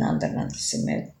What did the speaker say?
inandırmak istemiyorum.